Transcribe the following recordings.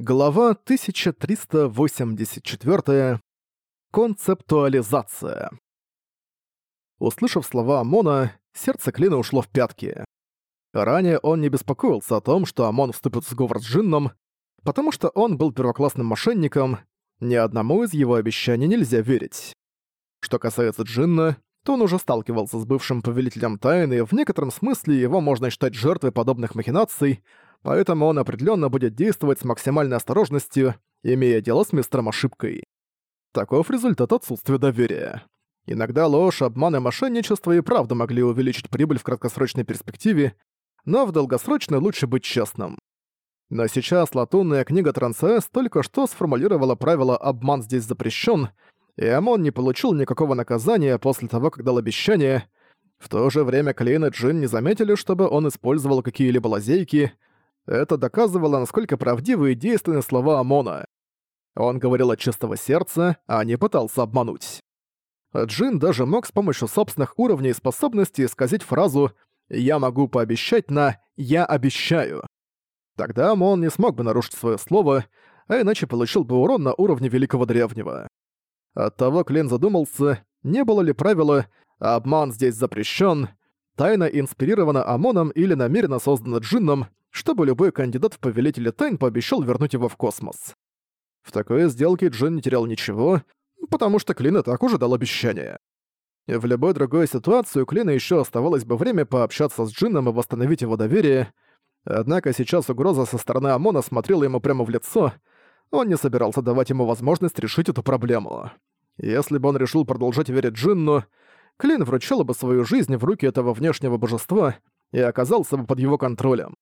Глава 1384. Концептуализация. Услышав слова Амона, сердце Клина ушло в пятки. Ранее он не беспокоился о том, что Амон вступит в сговор с Джинном, потому что он был первоклассным мошенником, ни одному из его обещаний нельзя верить. Что касается Джинна, то он уже сталкивался с бывшим повелителем тайны, в некотором смысле его можно считать жертвой подобных махинаций, поэтому он определенно будет действовать с максимальной осторожностью, имея дело с мистером ошибкой. Таков результат отсутствия доверия. Иногда ложь, обман и мошенничество и правда могли увеличить прибыль в краткосрочной перспективе, но в долгосрочной лучше быть честным. Но сейчас латунная книга Трансэс только что сформулировала правило «обман здесь запрещен», и Амон не получил никакого наказания после того, как дал обещание. В то же время Клейн и Джин не заметили, чтобы он использовал какие-либо лазейки, это доказывало, насколько правдивы и действенны слова Амона. Он говорил от чистого сердца, а не пытался обмануть. Джин даже мог с помощью собственных уровней способностей исказить фразу «я могу пообещать» на «я обещаю». Тогда Амон не смог бы нарушить свое слово, а иначе получил бы урон на уровне Великого Древнего. Оттого Клен задумался, не было ли правила «обман здесь запрещен», тайна инспирирована Амоном или намеренно создана Джинном, чтобы любой кандидат в повелители тайн пообещал вернуть его в космос. В такой сделке Джин не терял ничего, потому что Клин и так уже дал обещание. В любой другой ситуации у Клина еще оставалось бы время пообщаться с Джином и восстановить его доверие, однако сейчас угроза со стороны Амона смотрела ему прямо в лицо, он не собирался давать ему возможность решить эту проблему. Если бы он решил продолжать верить Джинну, Клин вручил бы свою жизнь в руки этого внешнего божества и оказался бы под его контролем.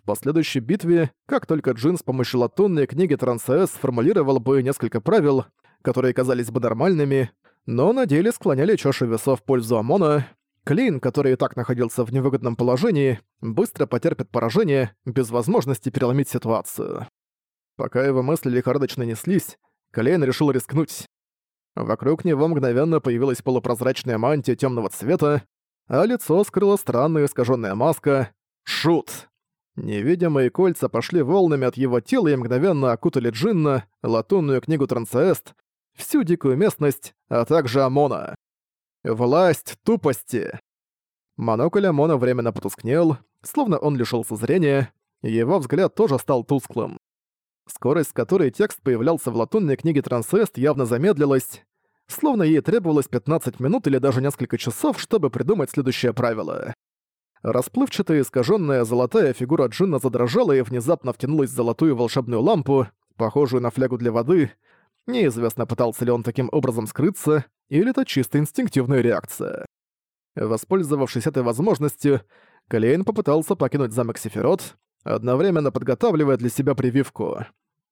В последующей битве, как только Джин с помощью латунной книги Трансэс сформулировал бы несколько правил, которые казались бы нормальными, но на деле склоняли чашу весов в пользу Амона, Клин, который и так находился в невыгодном положении, быстро потерпит поражение, без возможности переломить ситуацию. Пока его мысли лихорадочно неслись, Клейн решил рискнуть. Вокруг него мгновенно появилась полупрозрачная мантия темного цвета, а лицо скрыла странная искаженная маска «Шут». Невидимые кольца пошли волнами от его тела и мгновенно окутали Джинна, латунную книгу Трансест, всю дикую местность, а также Амона. Власть тупости. Монокль Амона временно потускнел, словно он лишился зрения, его взгляд тоже стал тусклым. Скорость, с которой текст появлялся в латунной книге Трансест, явно замедлилась, словно ей требовалось 15 минут или даже несколько часов, чтобы придумать следующее правило. Расплывчатая искаженная золотая фигура Джинна задрожала и внезапно втянулась в золотую волшебную лампу, похожую на флягу для воды. Неизвестно, пытался ли он таким образом скрыться, или это чисто инстинктивная реакция. Воспользовавшись этой возможностью, Калейн попытался покинуть замок Сефирот, одновременно подготавливая для себя прививку.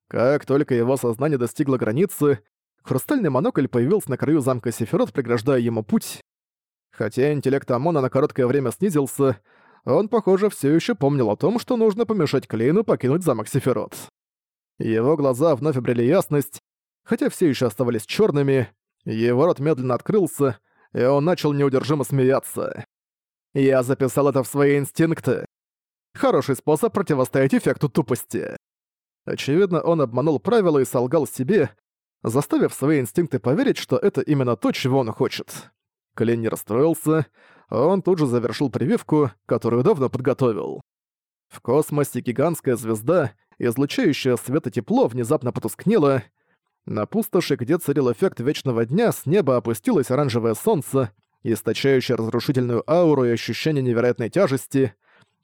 Как только его сознание достигло границы, хрустальный монокль появился на краю замка Сефирот, преграждая ему путь. Хотя интеллект Амона на короткое время снизился, он, похоже, все еще помнил о том, что нужно помешать Клейну покинуть замок Сефирот. Его глаза вновь обрели ясность, хотя все еще оставались черными, его рот медленно открылся, и он начал неудержимо смеяться. «Я записал это в свои инстинкты. Хороший способ противостоять эффекту тупости». Очевидно, он обманул правила и солгал себе, заставив свои инстинкты поверить, что это именно то, чего он хочет. Клен не расстроился, он тут же завершил прививку, которую давно подготовил. В космосе гигантская звезда, излучающая свет и тепло, внезапно потускнела. На пустоши, где царил эффект вечного дня, с неба опустилось оранжевое солнце, источающее разрушительную ауру и ощущение невероятной тяжести.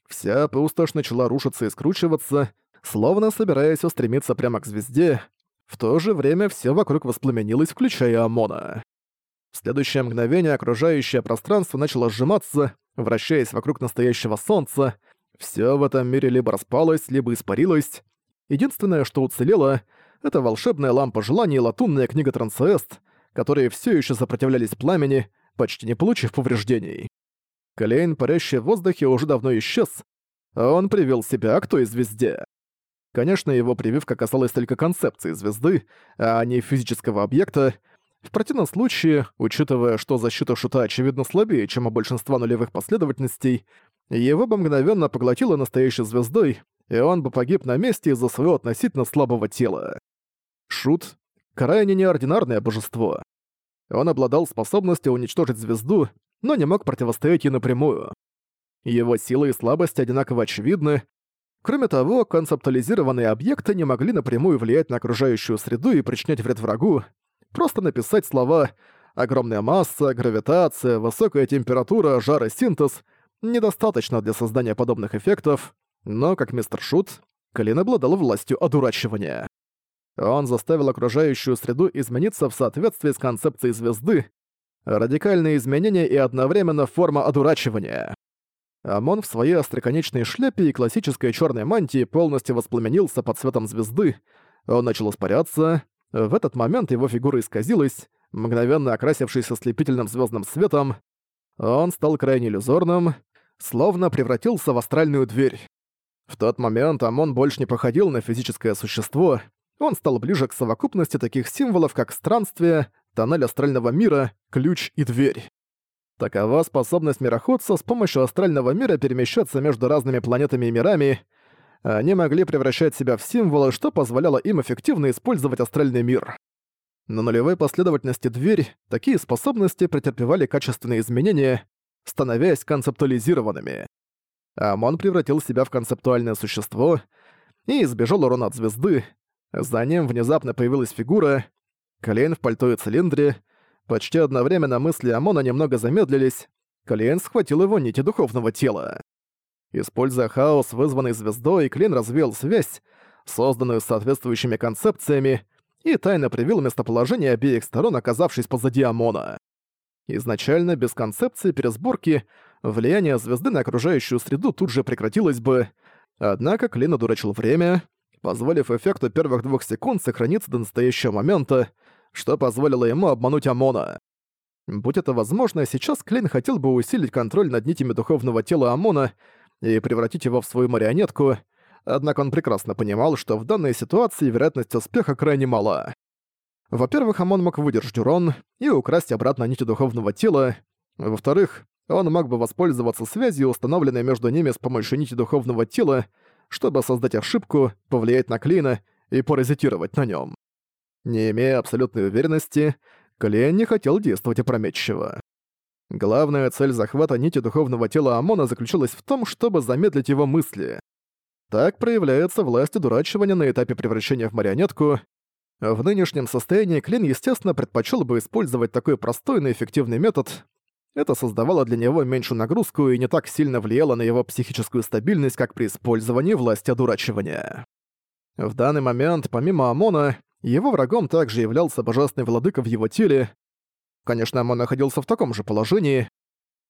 Вся пустошь начала рушиться и скручиваться, словно собираясь устремиться прямо к звезде. В то же время все вокруг воспламенилось, включая Амона. В следующее мгновение окружающее пространство начало сжиматься, вращаясь вокруг настоящего солнца. Все в этом мире либо распалось, либо испарилось. Единственное, что уцелело, это волшебная лампа желаний и латунная книга Трансест, которые все еще сопротивлялись пламени, почти не получив повреждений. Колейн, парящий в воздухе, уже давно исчез, а он привел себя к той звезде. Конечно, его прививка касалась только концепции звезды, а не физического объекта, в противном случае, учитывая, что защита шута очевидно слабее, чем у большинства нулевых последовательностей, его бы мгновенно поглотило настоящей звездой, и он бы погиб на месте из-за своего относительно слабого тела. Шут — крайне неординарное божество. Он обладал способностью уничтожить звезду, но не мог противостоять ей напрямую. Его сила и слабость одинаково очевидны. Кроме того, концептуализированные объекты не могли напрямую влиять на окружающую среду и причинять вред врагу. Просто написать слова «огромная масса», «гравитация», «высокая температура», «жар и синтез» недостаточно для создания подобных эффектов, но, как мистер Шут, Клин обладал властью одурачивания. Он заставил окружающую среду измениться в соответствии с концепцией звезды, радикальные изменения и одновременно форма одурачивания. Амон в своей остроконечной шляпе и классической черной мантии полностью воспламенился под светом звезды, он начал испаряться, в этот момент его фигура исказилась, мгновенно окрасившись ослепительным звездным светом, он стал крайне иллюзорным, словно превратился в астральную дверь. В тот момент Амон больше не походил на физическое существо, он стал ближе к совокупности таких символов, как странствие, тоннель астрального мира, ключ и дверь. Такова способность мироходца с помощью астрального мира перемещаться между разными планетами и мирами. Они могли превращать себя в символы, что позволяло им эффективно использовать астральный мир. На нулевой последовательности дверь такие способности претерпевали качественные изменения, становясь концептуализированными. Амон превратил себя в концептуальное существо и избежал урона от звезды. За ним внезапно появилась фигура, Клейн в пальто и цилиндре. Почти одновременно мысли Амона немного замедлились. Клейн схватил его нити духовного тела. Используя хаос, вызванный звездой, Клейн развеял связь, созданную соответствующими концепциями, и тайно привил местоположение обеих сторон, оказавшись позади Амона. Изначально, без концепции пересборки, влияние звезды на окружающую среду тут же прекратилось бы, однако Клин одурачил время, позволив эффекту первых двух секунд сохраниться до настоящего момента, что позволило ему обмануть Амона. Будь это возможно, сейчас Клейн хотел бы усилить контроль над нитями духовного тела Амона и превратить его в свою марионетку, однако он прекрасно понимал, что в данной ситуации вероятность успеха крайне мала. Во-первых, Амон мог выдержать урон и украсть обратно нити духовного тела. Во-вторых, он мог бы воспользоваться связью, установленной между ними с помощью нити духовного тела, чтобы создать ошибку, повлиять на Клейна и паразитировать на нем. Не имея абсолютной уверенности, Клейн не хотел действовать опрометчиво. Главная цель захвата нити духовного тела Амона заключалась в том, чтобы замедлить его мысли. Так проявляется власть удурачивания на этапе превращения в марионетку, в нынешнем состоянии Клин, естественно, предпочел бы использовать такой простой, но эффективный метод. Это создавало для него меньшую нагрузку и не так сильно влияло на его психическую стабильность, как при использовании власти одурачивания. В данный момент, помимо Амона, его врагом также являлся божественный владыка в его теле. Конечно, Амон находился в таком же положении.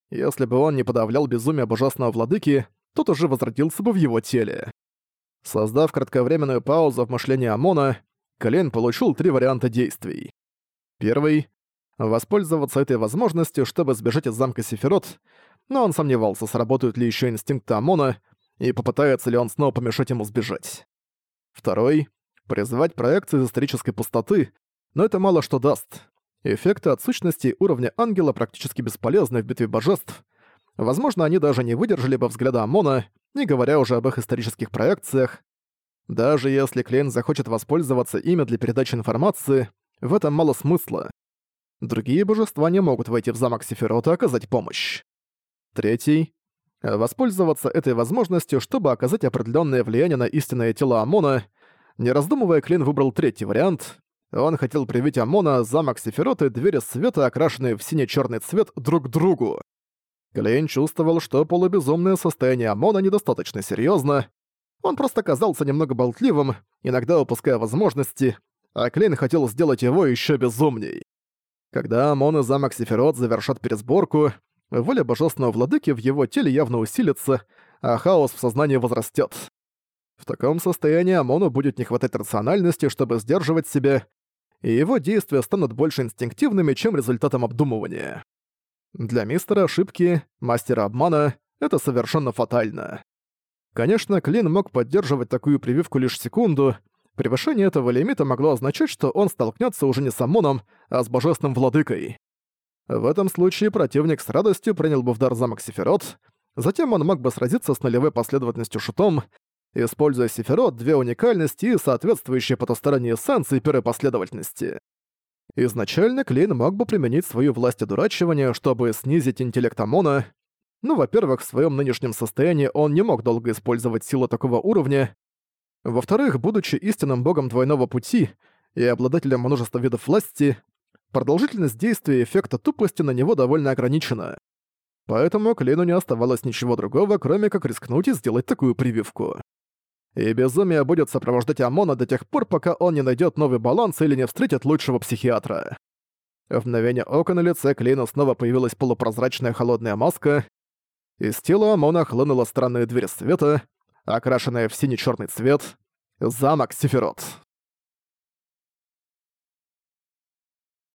Если бы он не подавлял безумие божественного владыки, тот уже возродился бы в его теле. Создав кратковременную паузу в мышлении Амона, Колен получил три варианта действий. Первый — воспользоваться этой возможностью, чтобы сбежать из замка Сефирот, но он сомневался, сработают ли еще инстинкты Амона и попытается ли он снова помешать ему сбежать. Второй — призвать проекцию из исторической пустоты, но это мало что даст. Эффекты от сущности уровня ангела практически бесполезны в битве божеств. Возможно, они даже не выдержали бы взгляда Амона, не говоря уже об их исторических проекциях, даже если клиент захочет воспользоваться ими для передачи информации, в этом мало смысла. Другие божества не могут войти в замок Сефирота и оказать помощь. Третий — воспользоваться этой возможностью, чтобы оказать определенное влияние на истинное тело Амона. Не раздумывая, Клин выбрал третий вариант. Он хотел привить Амона, замок Сефирота и двери света, окрашенные в сине черный цвет, друг к другу. Клейн чувствовал, что полубезумное состояние Амона недостаточно серьезно, он просто казался немного болтливым, иногда упуская возможности, а Клейн хотел сделать его еще безумней. Когда Амон и замок Сефирот завершат пересборку, воля божественного владыки в его теле явно усилится, а хаос в сознании возрастет. В таком состоянии Амону будет не хватать рациональности, чтобы сдерживать себя, и его действия станут больше инстинктивными, чем результатом обдумывания. Для мистера ошибки, мастера обмана, это совершенно фатально. Конечно, Клин мог поддерживать такую прививку лишь секунду. Превышение этого лимита могло означать, что он столкнется уже не с Амоном, а с Божественным Владыкой. В этом случае противник с радостью принял бы в дар замок Сефирот, затем он мог бы сразиться с нулевой последовательностью шутом, используя Сефирот две уникальности и соответствующие потусторонние эссенции первой последовательности. Изначально Клейн мог бы применить свою власть одурачивания, чтобы снизить интеллект Амона. Ну, во-первых, в своем нынешнем состоянии он не мог долго использовать силу такого уровня. Во-вторых, будучи истинным богом двойного пути и обладателем множества видов власти, продолжительность действия эффекта тупости на него довольно ограничена. Поэтому Клину не оставалось ничего другого, кроме как рискнуть и сделать такую прививку. И безумие будет сопровождать Амона до тех пор, пока он не найдет новый баланс или не встретит лучшего психиатра. В мгновение ока на лице Клейна снова появилась полупрозрачная холодная маска. Из тела Амона хлынула странная дверь света, окрашенная в синий черный цвет. Замок Сефирот.